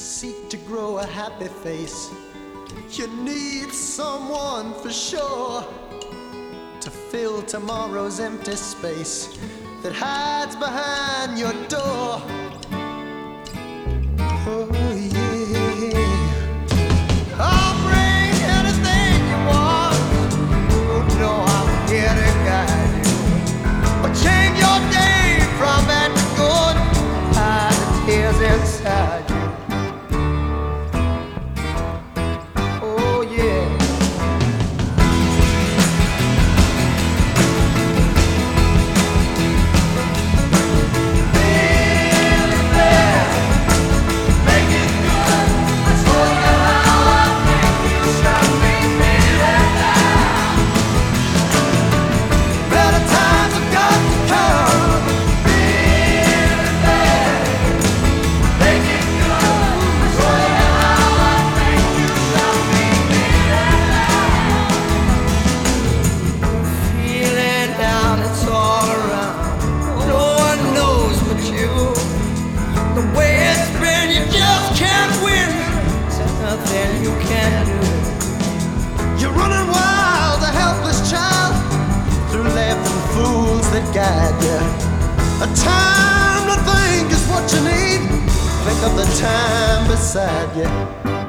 seek to grow a happy face, you need someone for sure to fill tomorrow's empty space that hides behind your door. You can do. it. You're running wild, a helpless child, through laughing fools that guide you. A time to think is what you need. Think of the time beside you.